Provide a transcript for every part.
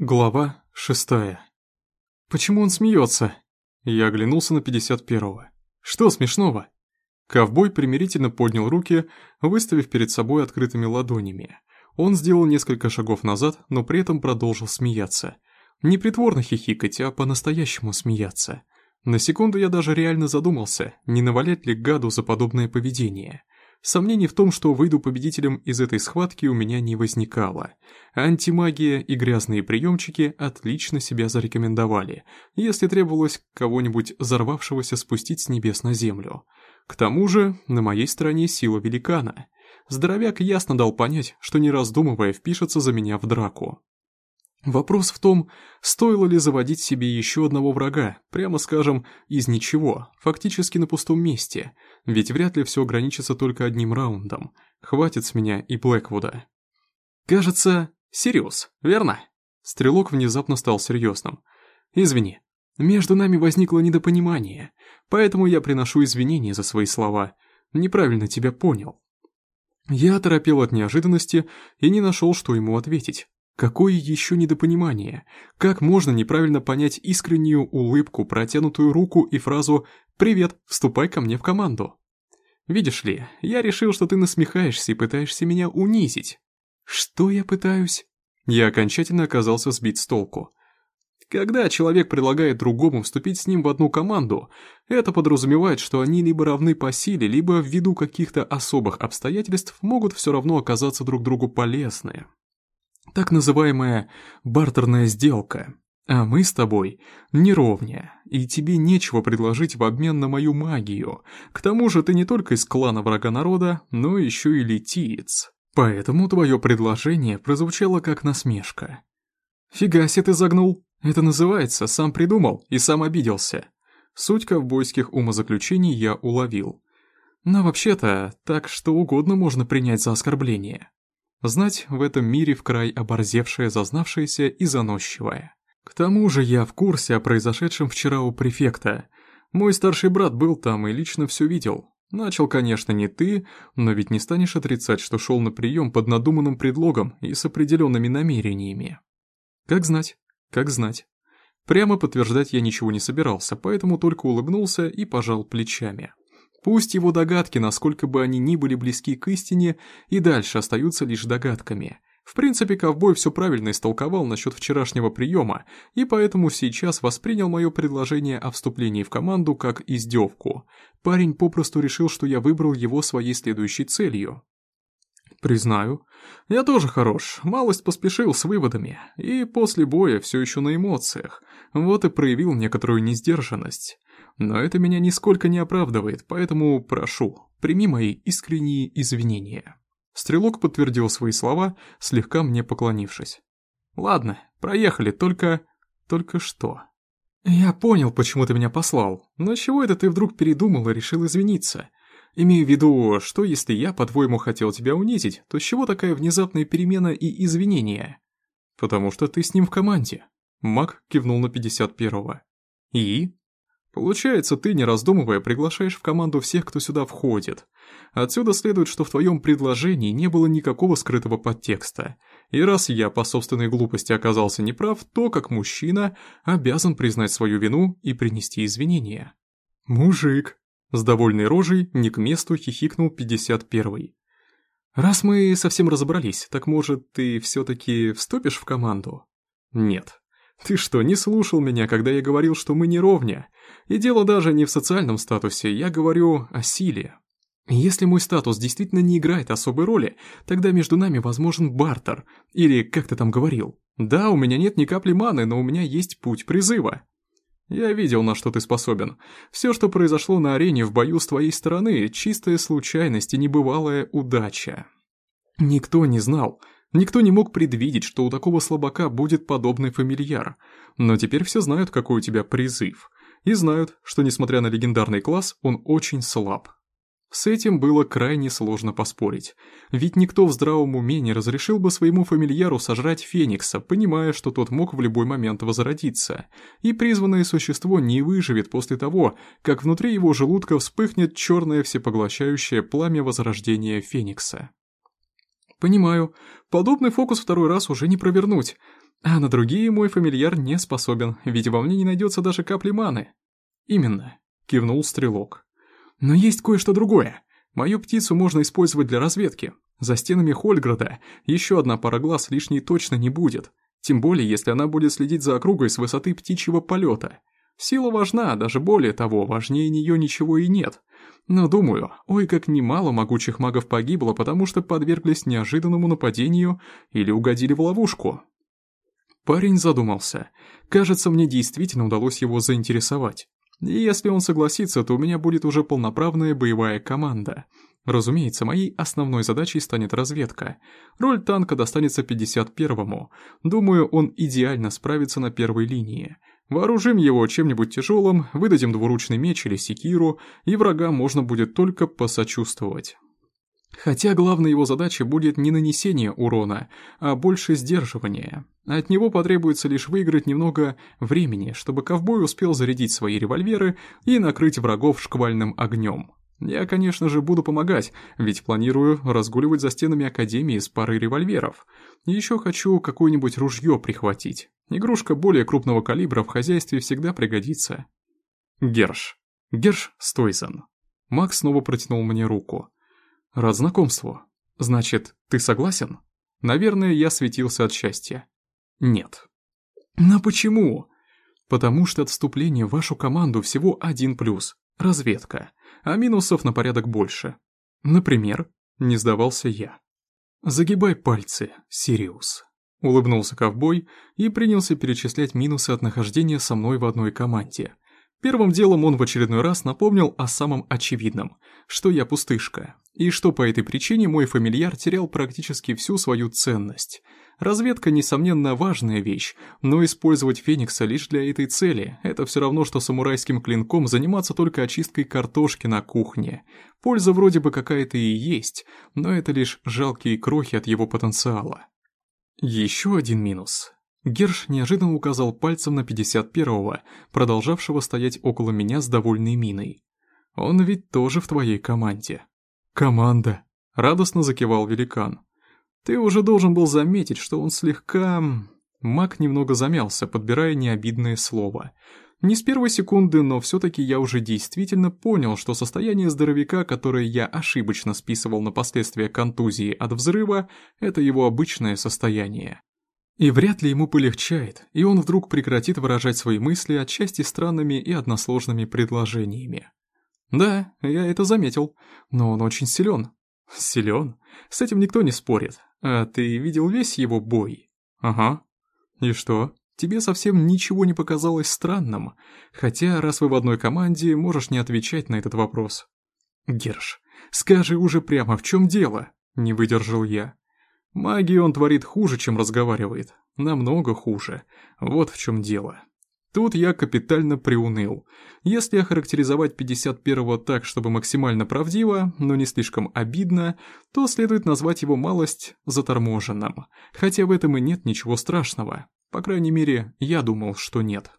Глава шестая. Почему он смеется? Я оглянулся на 51-го. Что смешного? Ковбой примирительно поднял руки, выставив перед собой открытыми ладонями. Он сделал несколько шагов назад, но при этом продолжил смеяться. Не притворно хихикать, а по-настоящему смеяться. На секунду я даже реально задумался, не навалять ли гаду за подобное поведение. Сомнений в том, что выйду победителем из этой схватки у меня не возникало. Антимагия и грязные приемчики отлично себя зарекомендовали, если требовалось кого-нибудь взорвавшегося спустить с небес на землю. К тому же, на моей стороне сила великана. Здоровяк ясно дал понять, что не раздумывая впишется за меня в драку. Вопрос в том, стоило ли заводить себе еще одного врага, прямо скажем, из ничего, фактически на пустом месте, ведь вряд ли все ограничится только одним раундом. Хватит с меня и Блэквуда. Кажется, Сириус, верно? Стрелок внезапно стал серьезным. Извини, между нами возникло недопонимание, поэтому я приношу извинения за свои слова. Неправильно тебя понял. Я оторопел от неожиданности и не нашел, что ему ответить. Какое еще недопонимание? Как можно неправильно понять искреннюю улыбку, протянутую руку и фразу «Привет, вступай ко мне в команду»? Видишь ли, я решил, что ты насмехаешься и пытаешься меня унизить. Что я пытаюсь? Я окончательно оказался сбит с толку. Когда человек предлагает другому вступить с ним в одну команду, это подразумевает, что они либо равны по силе, либо ввиду каких-то особых обстоятельств могут все равно оказаться друг другу полезны. Так называемая бартерная сделка. А мы с тобой не ровня, и тебе нечего предложить в обмен на мою магию. К тому же ты не только из клана врага народа, но еще и летиец. Поэтому твое предложение прозвучало как насмешка. Фига себе ты загнул. Это называется «сам придумал» и сам обиделся. Суть ковбойских умозаключений я уловил. Но вообще-то, так что угодно можно принять за оскорбление. Знать в этом мире в край оборзевшая, зазнавшаяся и заносчивая. К тому же я в курсе о произошедшем вчера у префекта. Мой старший брат был там и лично все видел. Начал, конечно, не ты, но ведь не станешь отрицать, что шел на прием под надуманным предлогом и с определенными намерениями. Как знать, как знать. Прямо подтверждать я ничего не собирался, поэтому только улыбнулся и пожал плечами. Пусть его догадки, насколько бы они ни были близки к истине, и дальше остаются лишь догадками. В принципе, ковбой все правильно истолковал насчет вчерашнего приема, и поэтому сейчас воспринял мое предложение о вступлении в команду как издевку. Парень попросту решил, что я выбрал его своей следующей целью. Признаю, я тоже хорош, малость поспешил с выводами, и после боя все еще на эмоциях, вот и проявил некоторую несдержанность. Но это меня нисколько не оправдывает, поэтому прошу, прими мои искренние извинения». Стрелок подтвердил свои слова, слегка мне поклонившись. «Ладно, проехали, только... только что?» «Я понял, почему ты меня послал, но чего это ты вдруг передумал и решил извиниться? Имею в виду, что если я, по-твоему, хотел тебя унизить, то с чего такая внезапная перемена и извинения?» «Потому что ты с ним в команде». Мак кивнул на 51-го. «И?» Получается, ты, не раздумывая, приглашаешь в команду всех, кто сюда входит. Отсюда следует, что в твоем предложении не было никакого скрытого подтекста. И раз я по собственной глупости оказался неправ, то, как мужчина, обязан признать свою вину и принести извинения. «Мужик!» С довольной рожей не к месту хихикнул 51-й. «Раз мы совсем разобрались, так может, ты все-таки вступишь в команду?» «Нет. Ты что, не слушал меня, когда я говорил, что мы не ровня? И дело даже не в социальном статусе, я говорю о силе. Если мой статус действительно не играет особой роли, тогда между нами возможен бартер, или как ты там говорил. Да, у меня нет ни капли маны, но у меня есть путь призыва. Я видел, на что ты способен. Все, что произошло на арене в бою с твоей стороны, чистая случайность и небывалая удача. Никто не знал, Никто не мог предвидеть, что у такого слабака будет подобный фамильяр. Но теперь все знают, какой у тебя призыв. И знают, что несмотря на легендарный класс, он очень слаб. С этим было крайне сложно поспорить. Ведь никто в здравом уме не разрешил бы своему фамильяру сожрать Феникса, понимая, что тот мог в любой момент возродиться. И призванное существо не выживет после того, как внутри его желудка вспыхнет черное всепоглощающее пламя возрождения Феникса. Понимаю, подобный фокус второй раз уже не провернуть. А на другие мой фамильяр не способен, ведь во мне не найдется даже капли маны. Именно, кивнул стрелок. Но есть кое-что другое. Мою птицу можно использовать для разведки. За стенами Хольграда еще одна пара глаз лишней точно не будет. Тем более, если она будет следить за округой с высоты птичьего полета. Сила важна, даже более того, важнее нее ничего и нет. Но думаю, ой, как немало могучих магов погибло, потому что подверглись неожиданному нападению или угодили в ловушку. Парень задумался. Кажется, мне действительно удалось его заинтересовать. И если он согласится, то у меня будет уже полноправная боевая команда. Разумеется, моей основной задачей станет разведка. Роль танка достанется 51-му. Думаю, он идеально справится на первой линии. Вооружим его чем-нибудь тяжелым, выдадим двуручный меч или секиру, и врага можно будет только посочувствовать. Хотя главной его задачей будет не нанесение урона, а больше сдерживание. От него потребуется лишь выиграть немного времени, чтобы ковбой успел зарядить свои револьверы и накрыть врагов шквальным огнем. Я, конечно же, буду помогать, ведь планирую разгуливать за стенами Академии с парой револьверов. Еще хочу какое-нибудь ружье прихватить. Игрушка более крупного калибра в хозяйстве всегда пригодится. Герш. Герш Стойзен. Макс снова протянул мне руку. Рад знакомству. Значит, ты согласен? Наверное, я светился от счастья. Нет. Но почему? Потому что отступление в вашу команду всего один плюс. Разведка. А минусов на порядок больше. Например, не сдавался я. Загибай пальцы, Сириус. Улыбнулся ковбой и принялся перечислять минусы от нахождения со мной в одной команде. Первым делом он в очередной раз напомнил о самом очевидном, что я пустышка, и что по этой причине мой фамильяр терял практически всю свою ценность. Разведка, несомненно, важная вещь, но использовать Феникса лишь для этой цели – это все равно, что самурайским клинком заниматься только очисткой картошки на кухне. Польза вроде бы какая-то и есть, но это лишь жалкие крохи от его потенциала. Еще один минус. Герш неожиданно указал пальцем на 51-го, продолжавшего стоять около меня с довольной миной. «Он ведь тоже в твоей команде». «Команда!» — радостно закивал великан. «Ты уже должен был заметить, что он слегка...» Маг немного замялся, подбирая необидное слово. Не с первой секунды, но все-таки я уже действительно понял, что состояние здоровяка, которое я ошибочно списывал на последствия контузии от взрыва, это его обычное состояние. И вряд ли ему полегчает, и он вдруг прекратит выражать свои мысли отчасти странными и односложными предложениями. Да, я это заметил, но он очень силен. Силен? С этим никто не спорит. А ты видел весь его бой? Ага. И что? Тебе совсем ничего не показалось странным? Хотя, раз вы в одной команде, можешь не отвечать на этот вопрос. Герш, скажи уже прямо, в чем дело? Не выдержал я. Магию он творит хуже, чем разговаривает. Намного хуже. Вот в чем дело. Тут я капитально приуныл. Если охарактеризовать 51-го так, чтобы максимально правдиво, но не слишком обидно, то следует назвать его малость заторможенным. Хотя в этом и нет ничего страшного. По крайней мере, я думал, что нет.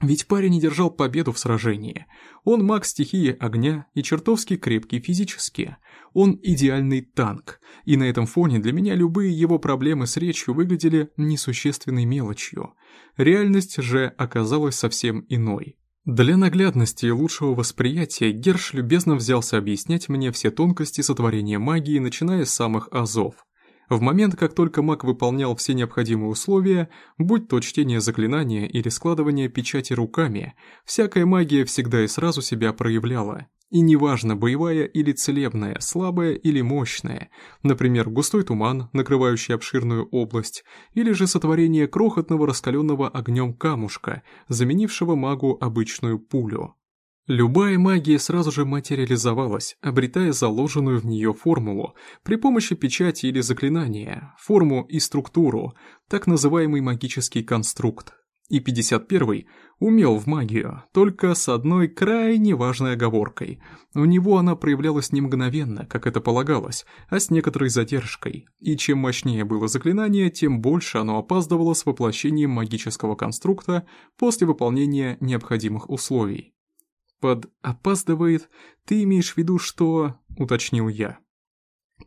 Ведь парень не держал победу в сражении. Он маг стихии огня и чертовски крепкий физически. Он идеальный танк, и на этом фоне для меня любые его проблемы с речью выглядели несущественной мелочью. Реальность же оказалась совсем иной. Для наглядности и лучшего восприятия Герш любезно взялся объяснять мне все тонкости сотворения магии, начиная с самых азов. В момент, как только маг выполнял все необходимые условия, будь то чтение заклинания или складывание печати руками, всякая магия всегда и сразу себя проявляла. И неважно, боевая или целебная, слабая или мощная, например, густой туман, накрывающий обширную область, или же сотворение крохотного раскаленного огнем камушка, заменившего магу обычную пулю. Любая магия сразу же материализовалась, обретая заложенную в нее формулу при помощи печати или заклинания, форму и структуру, так называемый магический конструкт. И 51-й умел в магию, только с одной крайне важной оговоркой. У него она проявлялась не мгновенно, как это полагалось, а с некоторой задержкой. И чем мощнее было заклинание, тем больше оно опаздывало с воплощением магического конструкта после выполнения необходимых условий. Под «опаздывает» ты имеешь в виду, что...» — уточнил я.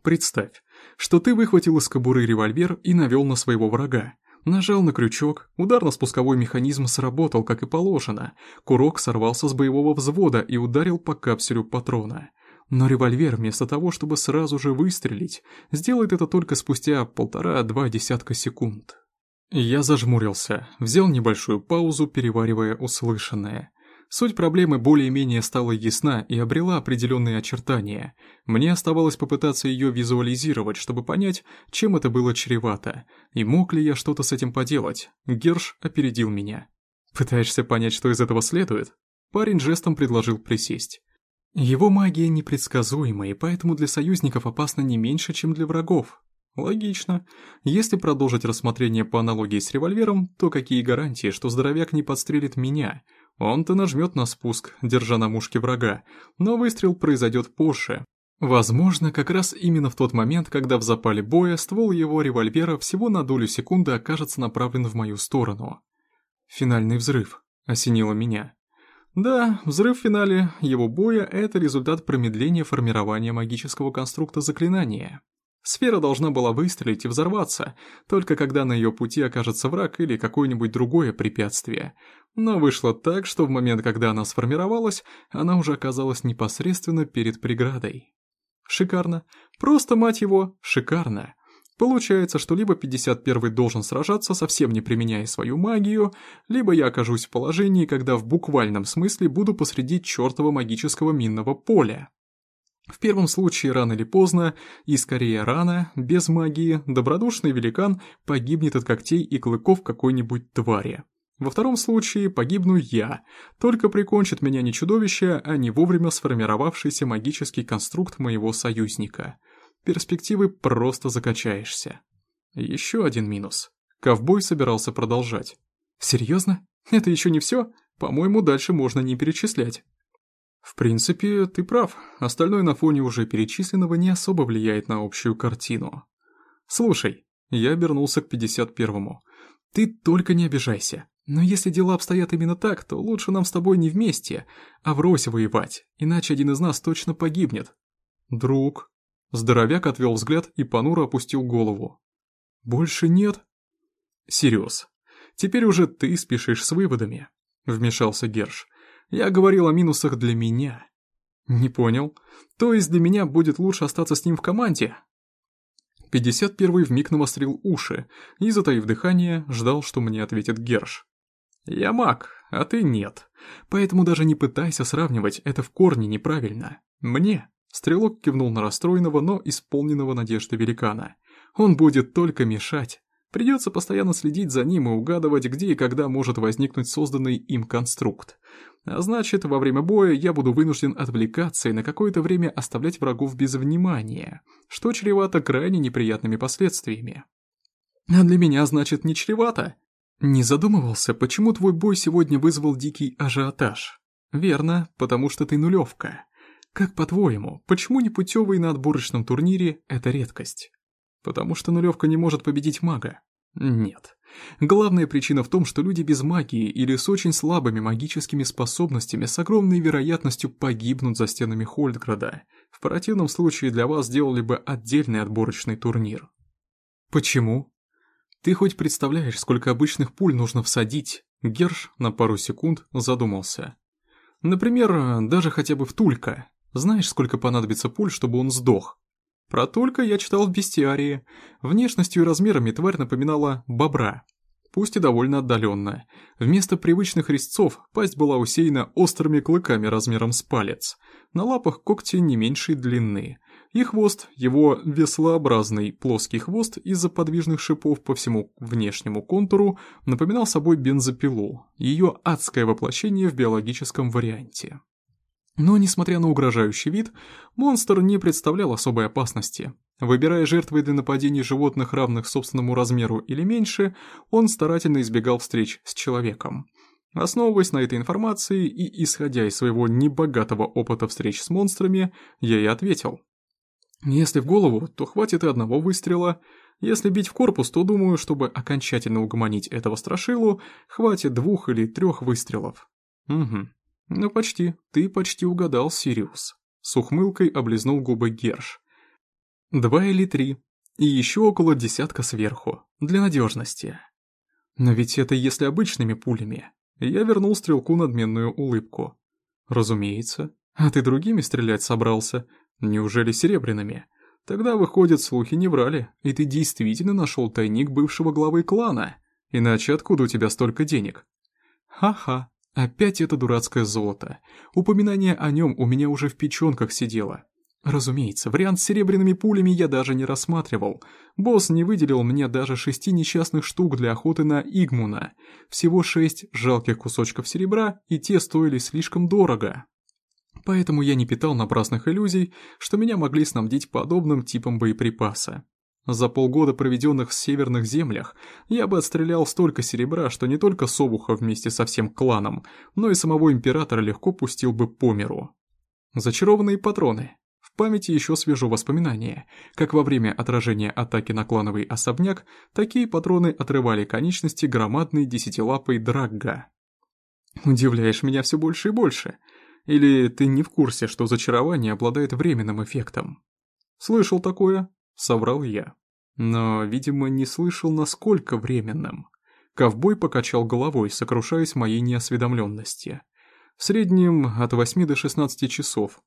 Представь, что ты выхватил из кобуры револьвер и навел на своего врага, Нажал на крючок, ударно-спусковой механизм сработал, как и положено. Курок сорвался с боевого взвода и ударил по капсюлю патрона. Но револьвер, вместо того, чтобы сразу же выстрелить, сделает это только спустя полтора-два десятка секунд. Я зажмурился, взял небольшую паузу, переваривая услышанное. Суть проблемы более-менее стала ясна и обрела определенные очертания. Мне оставалось попытаться ее визуализировать, чтобы понять, чем это было чревато, и мог ли я что-то с этим поделать. Герш опередил меня. «Пытаешься понять, что из этого следует?» Парень жестом предложил присесть. Его магия непредсказуема, и поэтому для союзников опасна не меньше, чем для врагов. Логично. Если продолжить рассмотрение по аналогии с револьвером, то какие гарантии, что здоровяк не подстрелит меня – он-то нажмет на спуск, держа на мушке врага, но выстрел произойдет позже. Возможно, как раз именно в тот момент, когда в запале боя ствол его револьвера всего на долю секунды окажется направлен в мою сторону. Финальный взрыв осенило меня. Да, взрыв в финале его боя – это результат промедления формирования магического конструкта заклинания. Сфера должна была выстрелить и взорваться, только когда на ее пути окажется враг или какое-нибудь другое препятствие. Но вышло так, что в момент, когда она сформировалась, она уже оказалась непосредственно перед преградой. Шикарно. Просто, мать его, шикарно. Получается, что либо 51-й должен сражаться, совсем не применяя свою магию, либо я окажусь в положении, когда в буквальном смысле буду посреди чертова магического минного поля. В первом случае рано или поздно, и скорее рано, без магии, добродушный великан погибнет от когтей и клыков какой-нибудь твари. Во втором случае погибну я, только прикончит меня не чудовище, а не вовремя сформировавшийся магический конструкт моего союзника. Перспективы просто закачаешься. Еще один минус. Ковбой собирался продолжать. Серьезно? Это еще не все? По-моему, дальше можно не перечислять. В принципе, ты прав, остальное на фоне уже перечисленного не особо влияет на общую картину. Слушай, я обернулся к 51-му. Ты только не обижайся. Но если дела обстоят именно так, то лучше нам с тобой не вместе, а врозь воевать, иначе один из нас точно погибнет. Друг. Здоровяк отвел взгляд и понуро опустил голову. Больше нет? Сириус, теперь уже ты спешишь с выводами, вмешался Герш. Я говорил о минусах для меня. Не понял. То есть для меня будет лучше остаться с ним в команде? 51-й вмиг навострил уши и, затаив дыхание, ждал, что мне ответит Герш. «Я маг, а ты нет. Поэтому даже не пытайся сравнивать, это в корне неправильно. Мне...» Стрелок кивнул на расстроенного, но исполненного надежды великана. «Он будет только мешать. Придется постоянно следить за ним и угадывать, где и когда может возникнуть созданный им конструкт. А значит, во время боя я буду вынужден отвлекаться и на какое-то время оставлять врагов без внимания, что чревато крайне неприятными последствиями. А для меня, значит, не чревато. Не задумывался, почему твой бой сегодня вызвал дикий ажиотаж? Верно, потому что ты нулевка. Как по-твоему, почему непутевый на отборочном турнире – это редкость? Потому что нулевка не может победить мага. Нет. Главная причина в том, что люди без магии или с очень слабыми магическими способностями с огромной вероятностью погибнут за стенами Хольдграда. В противном случае для вас сделали бы отдельный отборочный турнир. Почему? Ты хоть представляешь, сколько обычных пуль нужно всадить? Герш на пару секунд задумался. Например, даже хотя бы в Тулька. Знаешь, сколько понадобится пуль, чтобы он сдох? Про Тулька я читал в бестиарии. Внешностью и размерами тварь напоминала бобра. Пусть и довольно отдаленно. Вместо привычных резцов пасть была усеяна острыми клыками размером с палец. На лапах когти не меньшей длины. И хвост, его веслообразный плоский хвост из-за подвижных шипов по всему внешнему контуру напоминал собой бензопилу, ее адское воплощение в биологическом варианте. Но, несмотря на угрожающий вид, монстр не представлял особой опасности. Выбирая жертвы для нападений животных, равных собственному размеру или меньше, он старательно избегал встреч с человеком. Основываясь на этой информации и исходя из своего небогатого опыта встреч с монстрами, я и ответил. Если в голову, то хватит и одного выстрела. Если бить в корпус, то думаю, чтобы окончательно угомонить этого страшилу, хватит двух или трех выстрелов. Угу. «Ну почти, ты почти угадал, Сириус», — с ухмылкой облизнул губы Герш. «Два или три, и еще около десятка сверху, для надежности». Но ведь это если обычными пулями. Я вернул стрелку надменную улыбку. Разумеется. А ты другими стрелять собрался? Неужели серебряными? Тогда, выходит, слухи не врали, и ты действительно нашел тайник бывшего главы клана. Иначе откуда у тебя столько денег? Ха-ха, опять это дурацкое золото. Упоминание о нем у меня уже в печенках сидело. Разумеется, вариант с серебряными пулями я даже не рассматривал. Босс не выделил мне даже шести несчастных штук для охоты на Игмуна. Всего шесть жалких кусочков серебра, и те стоили слишком дорого. Поэтому я не питал напрасных иллюзий, что меня могли снабдить подобным типом боеприпаса. За полгода, проведенных в северных землях, я бы отстрелял столько серебра, что не только Собуха вместе со всем кланом, но и самого императора легко пустил бы по миру. Зачарованные патроны. В памяти еще свежо воспоминание, как во время отражения атаки на клановый особняк, такие патроны отрывали конечности громадной десятилапой Драгга. Удивляешь меня все больше и больше. Или ты не в курсе, что зачарование обладает временным эффектом? Слышал такое? Соврал я. Но, видимо, не слышал, насколько временным. Ковбой покачал головой, сокрушаясь моей неосведомленности. В среднем от 8 до 16 часов.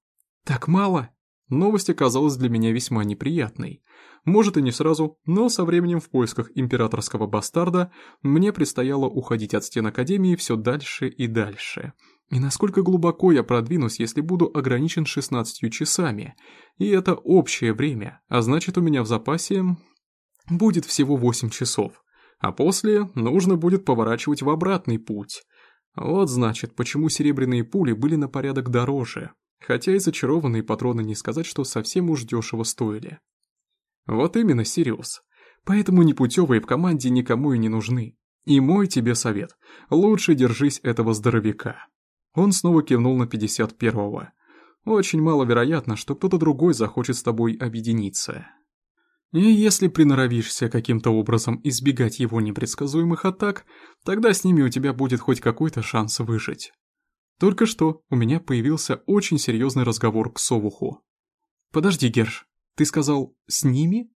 Так мало? Новость оказалась для меня весьма неприятной. Может и не сразу, но со временем в поисках императорского бастарда мне предстояло уходить от стен Академии все дальше и дальше. И насколько глубоко я продвинусь, если буду ограничен 16 часами. И это общее время, а значит у меня в запасе будет всего 8 часов. А после нужно будет поворачивать в обратный путь. Вот значит, почему серебряные пули были на порядок дороже. Хотя и зачарованные патроны не сказать, что совсем уж дешево стоили. Вот именно, Сириус. Поэтому непутевые в команде никому и не нужны. И мой тебе совет. Лучше держись этого здоровяка. Он снова кивнул на 51-го. Очень маловероятно, что кто-то другой захочет с тобой объединиться. И если приноровишься каким-то образом избегать его непредсказуемых атак, тогда с ними у тебя будет хоть какой-то шанс выжить. Только что у меня появился очень серьезный разговор к Совуху. «Подожди, Герш, ты сказал, с ними?»